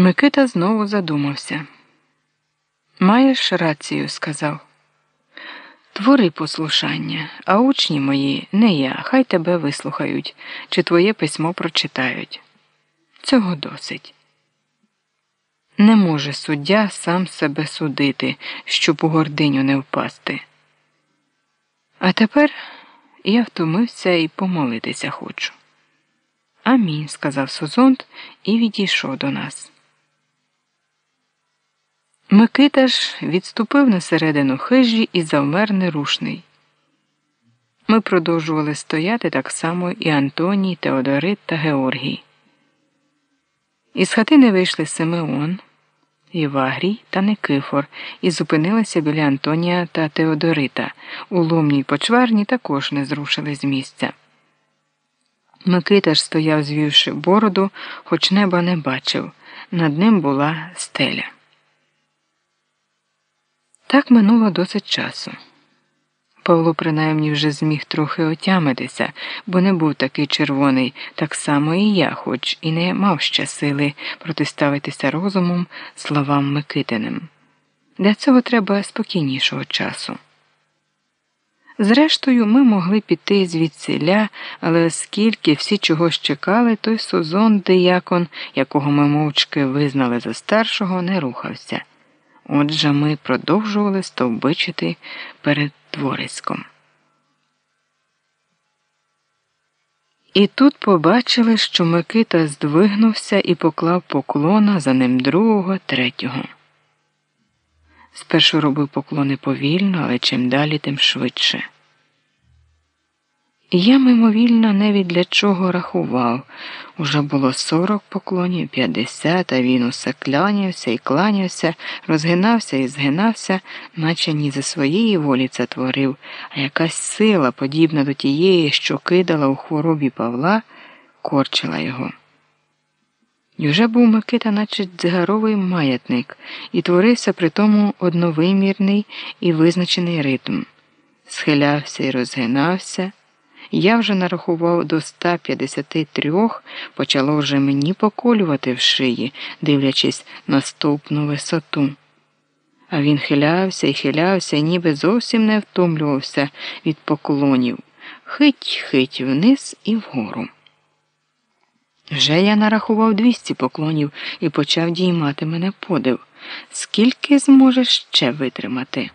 Микита знову задумався. Маєш рацію, сказав. Твори послушання, а учні мої, не я, хай тебе вислухають, чи твоє письмо прочитають. Цього досить. Не може суддя сам себе судити, щоб у гординю не впасти. А тепер я втомився і помолитися хочу. Амінь, сказав Созонт і відійшов до нас. Микита ж відступив на середину хижі і завмер нерушний. Ми продовжували стояти так само і Антоній, Теодорит та Георгій. Із хатини вийшли Симеон, Євагрій та Никифор і зупинилися біля Антонія та Теодорита. У ломній почварні також не зрушили з місця. Микита ж стояв, звівши бороду, хоч неба не бачив. Над ним була стеля. Так минуло досить часу. Павло принаймні вже зміг трохи отямитися, бо не був такий червоний, так само і я, хоч і не мав ще сили протиставитися розумом словам Микитиним. Для цього треба спокійнішого часу. Зрештою, ми могли піти звідсиля, але оскільки всі чогось чекали, той Созон диякон, якого ми мовчки визнали за старшого, не рухався. Отже, ми продовжували стовбичити перед двориськом. І тут побачили, що Микита здвигнувся і поклав поклона за ним другого, третього. Спершу робив поклони повільно, але чим далі, тим швидше. Я мимовільно не від для чого рахував. Уже було сорок поклонів, п'ятдесят, а він усе кланявся і кланявся, розгинався і згинався, наче ні за своєї волі це творив, а якась сила, подібна до тієї, що кидала у хворобі Павла, корчила його. І вже був Микита, наче дзигаровий маятник, і творився при тому одновимірний і визначений ритм. Схилявся і розгинався. Я вже нарахував до 153, почало вже мені поколювати в шиї, дивлячись на стовпну висоту. А він хилявся і хилявся, і ніби зовсім не втомлювався від поклонів, хить хить вниз і вгору. Вже я нарахував 200 поклонів і почав діймати мене подив. Скільки зможеш ще витримати?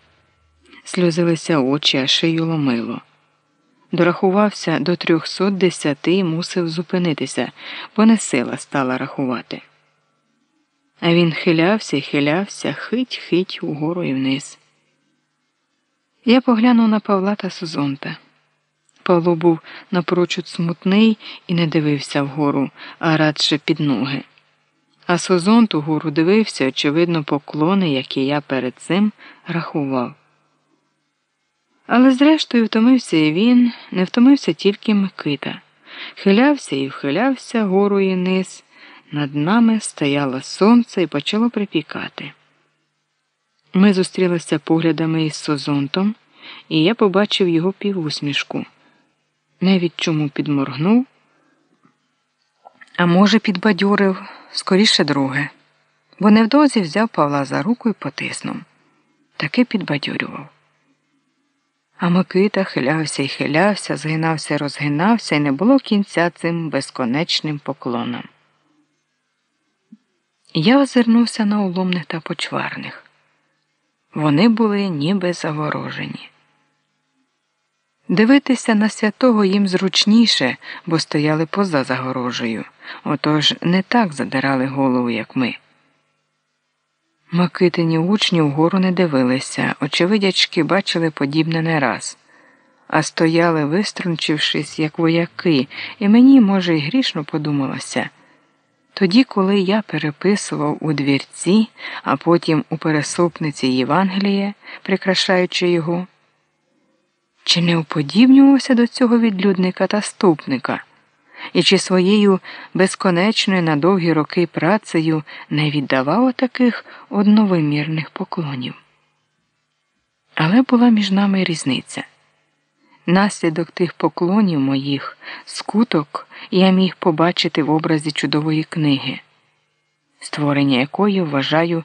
Сльозилися очі, а шию ломило. Дорахувався до трьохсот десяти і мусив зупинитися, бо не сила стала рахувати. А він хилявся і хилявся, хить-хить угору і вниз. Я поглянув на Павла та Сузонта. Павло був напрочуд смутний і не дивився вгору, а радше під ноги. А Созонт угору дивився, очевидно, поклони, які я перед цим рахував. Але зрештою втомився і він, не втомився тільки Микита. Хилявся і вхилявся гору і низ. Над нами стояло сонце і почало припікати. Ми зустрілися поглядами із Созонтом, і я побачив його півусмішку. Навіть чому підморгнув, а може, підбадьорив скоріше друге, бо невдовзі взяв Павла за руку і потиснув. Таки підбадьорював. А Микита хилявся і хилявся, згинався розгинався, і не було кінця цим безконечним поклонам. Я озирнувся на уломних та почварних. Вони були ніби заворожені. Дивитися на святого їм зручніше, бо стояли поза загорожею, отож не так задирали голову, як ми. Микитині учні вгору не дивилися, очевидячки бачили подібне не раз, а стояли, виструнчившись, як вояки, і мені, може, й грішно подумалося. Тоді, коли я переписував у двірці, а потім у пересопниці Євангелія, прикрашаючи його, чи не уподібнювався до цього відлюдника та ступника? І чи своєю безконечною на довгі роки працею не віддавав таких одновимірних поклонів. Але була між нами різниця. Наслідок тих поклонів моїх, скуток я міг побачити в образі чудової книги. створення якої вважаю